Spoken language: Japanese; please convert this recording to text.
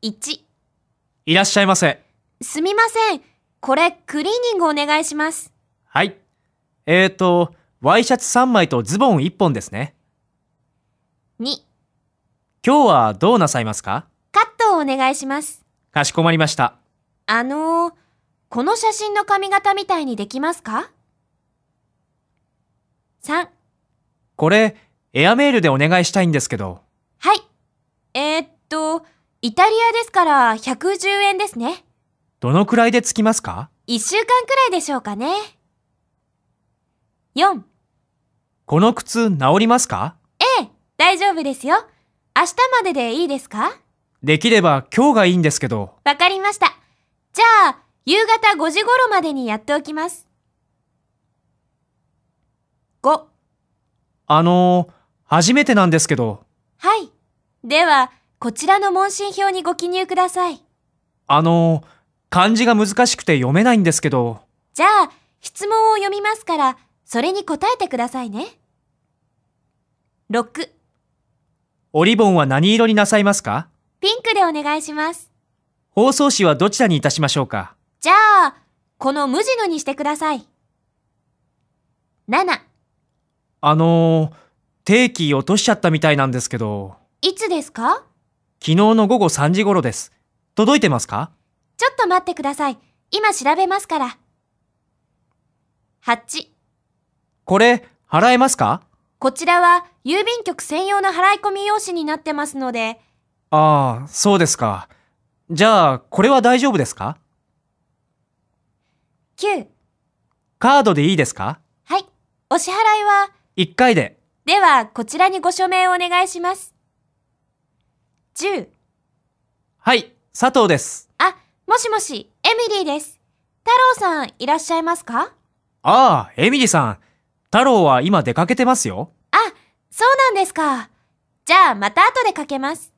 1、いらっしゃいませ。すみません。これ、クリーニングお願いします。はい。えーと、ワイシャツ3枚とズボン1本ですね。2、今日はどうなさいますか？カットをお願いします。かしこまりました。あのー、この写真の髪型みたいにできますか ?3、これ、エアメールでお願いしたいんですけど。イタリアですから110円ですね。どのくらいでつきますか？1週間くらいでしょうかね。4、この靴治りますか？ええ、大丈夫ですよ。明日まででいいですか？できれば今日がいいんですけど。わかりました。じゃあ、夕方5時頃までにやっておきます。5、あのー、初めてなんですけど。はい。では、こちらの問診票にご記入ください。あのー、漢字が難しくて読めないんですけど。じゃあ、質問を読みますから、それに答えてくださいね。6、おリボンは何色になさいますか？ピンクでお願いします。包装紙はどちらにいたしましょうか？じゃあ、この無地のにしてください。7、あのー、定期落としちゃったみたいなんですけど。いつですか？昨日の午後3時頃です。届いてますか？ちょっと待ってください。今調べますから。8、これ、払えますか？こちらは郵便局専用の払い込み用紙になってますので、ああ、そうですか。じゃあ、これは大丈夫ですか？9、カードでいいですか？はい。お支払いは、?1 回で。では、こちらにご署名をお願いします。10、はい、佐藤です。あ、もしもし、エミリーです。太郎さん、いらっしゃいますか？ああ、エミリさん。太郎は今出かけてますよ。あ、そうなんですか。じゃあ、また後でかけます。